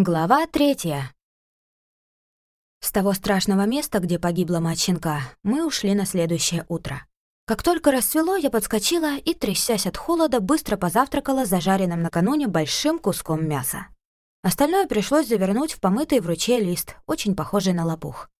Глава третья. С того страшного места, где погибла мать щенка, мы ушли на следующее утро. Как только рассвело, я подскочила и, трясясь от холода, быстро позавтракала зажаренным накануне большим куском мяса. Остальное пришлось завернуть в помытый в ручье лист, очень похожий на лопух.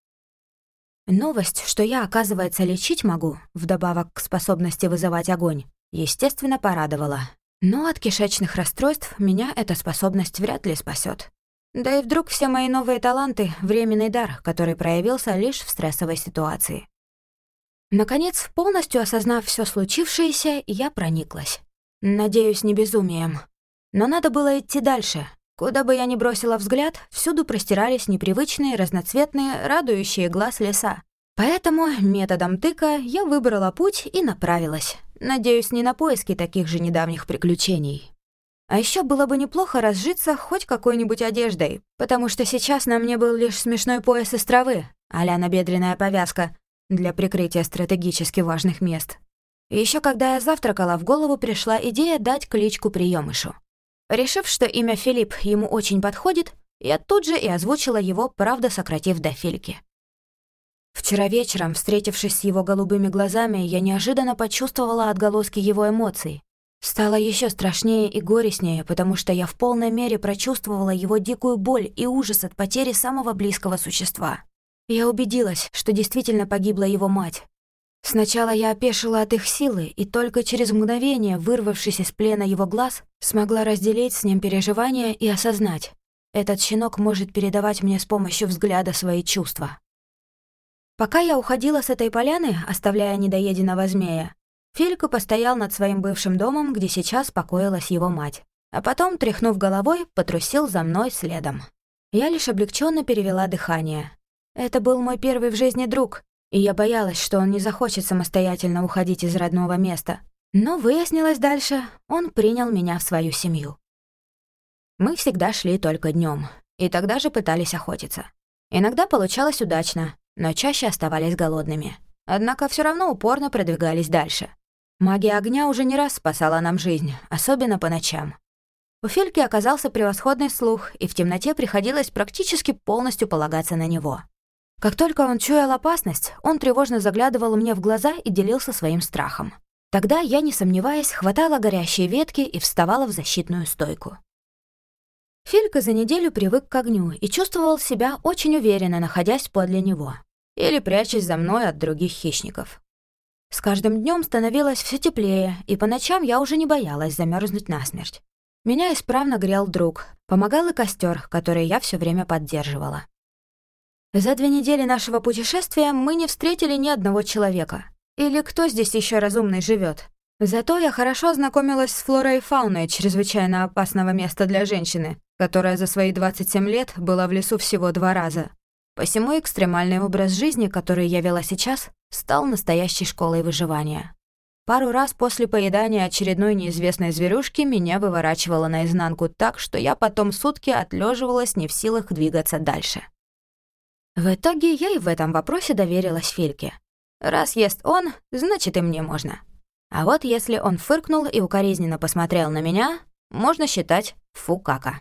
Новость, что я, оказывается, лечить могу, вдобавок к способности вызывать огонь, естественно, порадовала. Но от кишечных расстройств меня эта способность вряд ли спасет. Да и вдруг все мои новые таланты — временный дар, который проявился лишь в стрессовой ситуации. Наконец, полностью осознав все случившееся, я прониклась. Надеюсь, не безумием. Но надо было идти дальше. Куда бы я ни бросила взгляд, всюду простирались непривычные, разноцветные, радующие глаз леса. Поэтому методом тыка я выбрала путь и направилась. Надеюсь, не на поиски таких же недавних приключений. А еще было бы неплохо разжиться хоть какой-нибудь одеждой, потому что сейчас на мне был лишь смешной пояс из травы, а-ля набедренная повязка, для прикрытия стратегически важных мест. Еще когда я завтракала, в голову пришла идея дать кличку приемышу. Решив, что имя Филипп ему очень подходит, я тут же и озвучила его, правда сократив до Фильки. Вчера вечером, встретившись с его голубыми глазами, я неожиданно почувствовала отголоски его эмоций, Стало еще страшнее и горестнее, потому что я в полной мере прочувствовала его дикую боль и ужас от потери самого близкого существа. Я убедилась, что действительно погибла его мать. Сначала я опешила от их силы, и только через мгновение, вырвавшись из плена его глаз, смогла разделить с ним переживания и осознать. Этот щенок может передавать мне с помощью взгляда свои чувства. Пока я уходила с этой поляны, оставляя недоеденного змея, Филька постоял над своим бывшим домом, где сейчас покоилась его мать. А потом, тряхнув головой, потрусил за мной следом. Я лишь облегченно перевела дыхание. Это был мой первый в жизни друг, и я боялась, что он не захочет самостоятельно уходить из родного места. Но выяснилось дальше, он принял меня в свою семью. Мы всегда шли только днем, и тогда же пытались охотиться. Иногда получалось удачно, но чаще оставались голодными. Однако все равно упорно продвигались дальше. Магия огня уже не раз спасала нам жизнь, особенно по ночам. У Фельки оказался превосходный слух, и в темноте приходилось практически полностью полагаться на него. Как только он чуял опасность, он тревожно заглядывал мне в глаза и делился своим страхом. Тогда я, не сомневаясь, хватала горящие ветки и вставала в защитную стойку. Филька за неделю привык к огню и чувствовал себя очень уверенно, находясь подле него. Или прячась за мной от других хищников. С каждым днем становилось все теплее, и по ночам я уже не боялась замерзнуть насмерть. Меня исправно грел друг, помогал и костер, который я все время поддерживала. За две недели нашего путешествия мы не встретили ни одного человека. Или кто здесь еще разумный живет? Зато я хорошо ознакомилась с флорой и фауной чрезвычайно опасного места для женщины, которая за свои 27 лет была в лесу всего два раза. Посему экстремальный образ жизни, который я вела сейчас, стал настоящей школой выживания. Пару раз после поедания очередной неизвестной зверюшки меня выворачивало наизнанку так, что я потом сутки отлеживалась не в силах двигаться дальше. В итоге я и в этом вопросе доверилась Фильке. Раз ест он, значит и мне можно. А вот если он фыркнул и укоризненно посмотрел на меня, можно считать фу кака.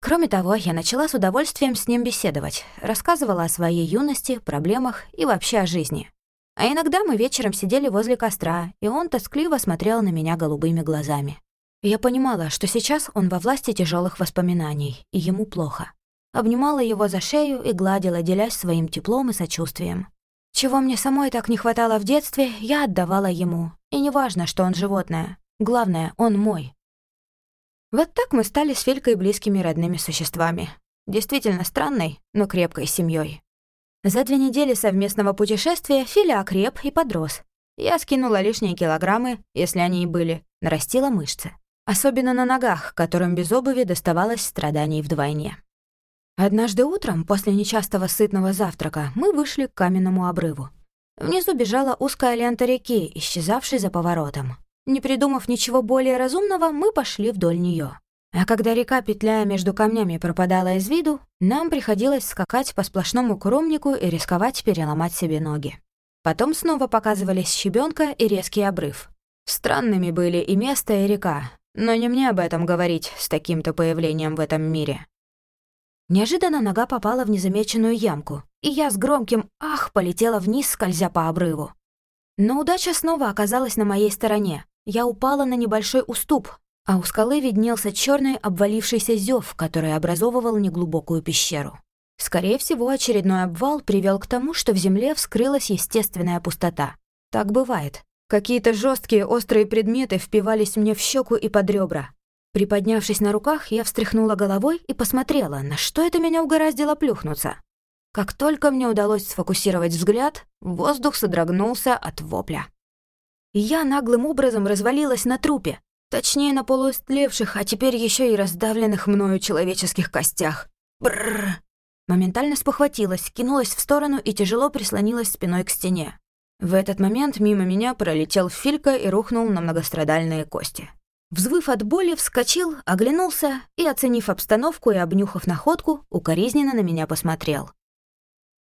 Кроме того, я начала с удовольствием с ним беседовать, рассказывала о своей юности, проблемах и вообще о жизни. А иногда мы вечером сидели возле костра, и он тоскливо смотрел на меня голубыми глазами. Я понимала, что сейчас он во власти тяжелых воспоминаний, и ему плохо. Обнимала его за шею и гладила, делясь своим теплом и сочувствием. Чего мне самой так не хватало в детстве, я отдавала ему. И неважно, что он животное. Главное, он мой. Вот так мы стали с Филькой близкими родными существами. Действительно странной, но крепкой семьей. За две недели совместного путешествия Филя окреп и подрос. Я скинула лишние килограммы, если они и были, нарастила мышцы. Особенно на ногах, которым без обуви доставалось страданий вдвойне. Однажды утром, после нечастого сытного завтрака, мы вышли к каменному обрыву. Внизу бежала узкая лента реки, исчезавшей за поворотом. Не придумав ничего более разумного, мы пошли вдоль нее. А когда река, петляя между камнями, пропадала из виду, нам приходилось скакать по сплошному кромнику и рисковать переломать себе ноги. Потом снова показывались щебенка и резкий обрыв. Странными были и место, и река, но не мне об этом говорить с таким-то появлением в этом мире. Неожиданно нога попала в незамеченную ямку, и я с громким «ах» полетела вниз, скользя по обрыву. Но удача снова оказалась на моей стороне. Я упала на небольшой уступ, а у скалы виднелся черный обвалившийся зев, который образовывал неглубокую пещеру. Скорее всего, очередной обвал привел к тому, что в земле вскрылась естественная пустота. Так бывает. Какие-то жесткие острые предметы впивались мне в щеку и под ребра. Приподнявшись на руках, я встряхнула головой и посмотрела, на что это меня угораздило плюхнуться. Как только мне удалось сфокусировать взгляд, воздух содрогнулся от вопля. Я наглым образом развалилась на трупе, точнее на полуистлевших, а теперь еще и раздавленных мною человеческих костях. Бррр. Моментально спохватилась, кинулась в сторону и тяжело прислонилась спиной к стене. В этот момент мимо меня пролетел Филька и рухнул на многострадальные кости. Взвыв от боли, вскочил, оглянулся и, оценив обстановку и обнюхав находку, укоризненно на меня посмотрел.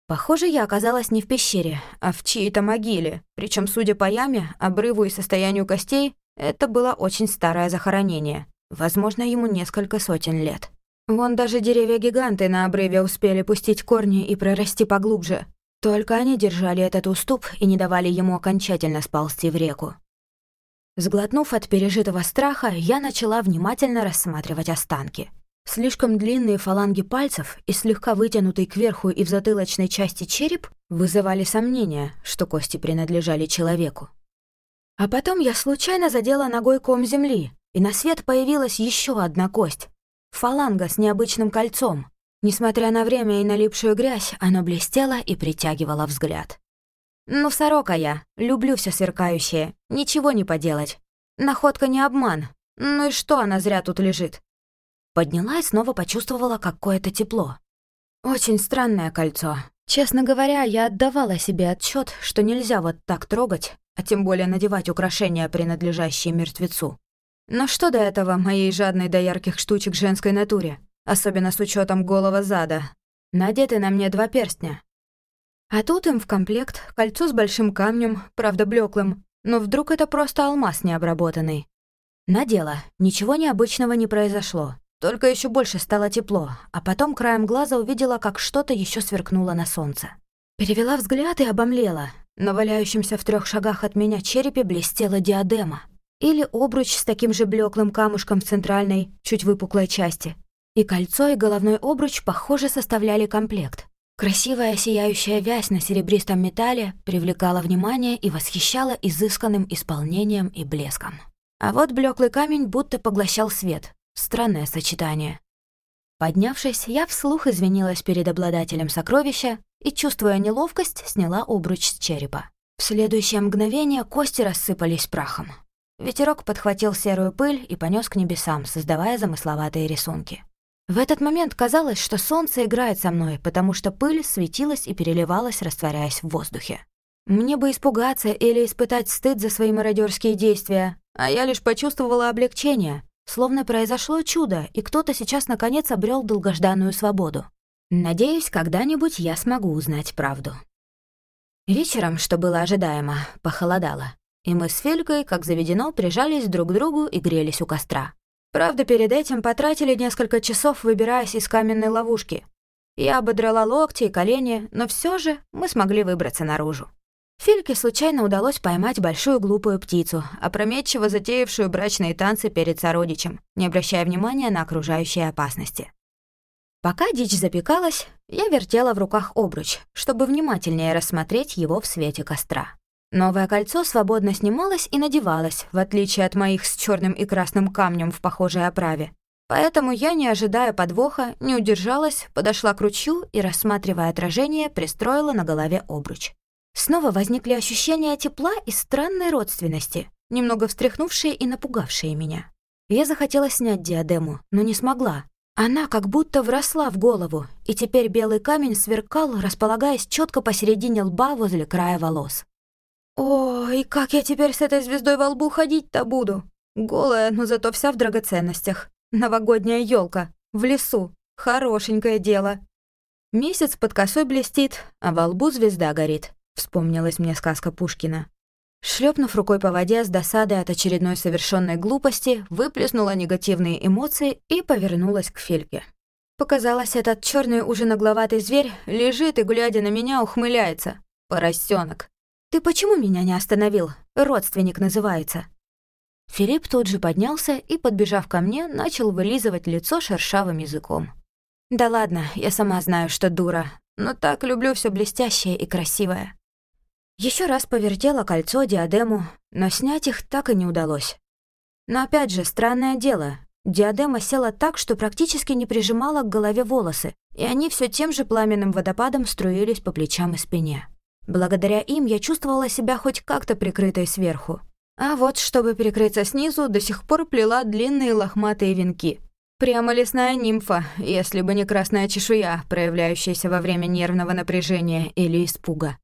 Похоже, я оказалась не в пещере, а в чьей-то могиле, причем, судя по яме, обрыву и состоянию костей, это было очень старое захоронение. Возможно, ему несколько сотен лет. Вон даже деревья-гиганты на обрыве успели пустить корни и прорасти поглубже. Только они держали этот уступ и не давали ему окончательно сползти в реку. Сглотнув от пережитого страха, я начала внимательно рассматривать останки. Слишком длинные фаланги пальцев и слегка вытянутый кверху и в затылочной части череп вызывали сомнения, что кости принадлежали человеку. А потом я случайно задела ногой ком земли, и на свет появилась еще одна кость — фаланга с необычным кольцом. Несмотря на время и налипшую грязь, оно блестело и притягивало взгляд. Ну, сорока я, люблю все сверкающее, ничего не поделать. Находка не обман. Ну и что она зря тут лежит? Подняла и снова почувствовала какое-то тепло. Очень странное кольцо. Честно говоря, я отдавала себе отчет, что нельзя вот так трогать, а тем более надевать украшения, принадлежащие мертвецу. Но что до этого моей жадной до ярких штучек женской натуре, особенно с учетом голого зада? Надеты на мне два перстня, а тут им в комплект кольцо с большим камнем, правда блеклым, но вдруг это просто алмаз необработанный. Надела, ничего необычного не произошло, только еще больше стало тепло, а потом краем глаза увидела, как что-то еще сверкнуло на солнце. Перевела взгляд и обомлела. На валяющемся в трех шагах от меня черепе блестела диадема. Или обруч с таким же блеклым камушком в центральной, чуть выпуклой части. И кольцо, и головной обруч, похоже, составляли комплект. Красивая сияющая вязь на серебристом металле привлекала внимание и восхищала изысканным исполнением и блеском. А вот блеклый камень будто поглощал свет. Странное сочетание. Поднявшись, я вслух извинилась перед обладателем сокровища и, чувствуя неловкость, сняла обруч с черепа. В следующее мгновение кости рассыпались прахом. Ветерок подхватил серую пыль и понес к небесам, создавая замысловатые рисунки. В этот момент казалось, что солнце играет со мной, потому что пыль светилась и переливалась, растворяясь в воздухе. Мне бы испугаться или испытать стыд за свои мародерские действия, а я лишь почувствовала облегчение, словно произошло чудо, и кто-то сейчас наконец обрел долгожданную свободу. Надеюсь, когда-нибудь я смогу узнать правду. Вечером, что было ожидаемо, похолодало, и мы с Фелькой, как заведено, прижались друг к другу и грелись у костра. Правда, перед этим потратили несколько часов, выбираясь из каменной ловушки. Я ободрала локти и колени, но все же мы смогли выбраться наружу. Фильке случайно удалось поймать большую глупую птицу, опрометчиво затеявшую брачные танцы перед сородичем, не обращая внимания на окружающие опасности. Пока дичь запекалась, я вертела в руках обруч, чтобы внимательнее рассмотреть его в свете костра. Новое кольцо свободно снималось и надевалось, в отличие от моих с черным и красным камнем в похожей оправе. Поэтому я, не ожидая подвоха, не удержалась, подошла к ручью и, рассматривая отражение, пристроила на голове обруч. Снова возникли ощущения тепла и странной родственности, немного встряхнувшие и напугавшие меня. Я захотела снять диадему, но не смогла. Она как будто вросла в голову, и теперь белый камень сверкал, располагаясь четко посередине лба возле края волос. Ой, как я теперь с этой звездой во лбу ходить-то буду? Голая, но зато вся в драгоценностях. Новогодняя елка в лесу. Хорошенькое дело. Месяц под косой блестит, а во лбу звезда горит. Вспомнилась мне сказка Пушкина. Шлепнув рукой по воде с досадой от очередной совершенной глупости, выплеснула негативные эмоции и повернулась к Фильке. Показалось, этот черный уже нагловатый зверь лежит и, глядя на меня, ухмыляется. Поросенок. Ты почему меня не остановил? Родственник называется. Филипп тут же поднялся и, подбежав ко мне, начал вылизывать лицо шершавым языком. «Да ладно, я сама знаю, что дура, но так люблю все блестящее и красивое». Еще раз повертела кольцо, диадему, но снять их так и не удалось. Но опять же, странное дело. Диадема села так, что практически не прижимала к голове волосы, и они все тем же пламенным водопадом струились по плечам и спине. Благодаря им я чувствовала себя хоть как-то прикрытой сверху. А вот, чтобы перекрыться снизу, до сих пор плела длинные лохматые венки. Прямо лесная нимфа, если бы не красная чешуя, проявляющаяся во время нервного напряжения или испуга.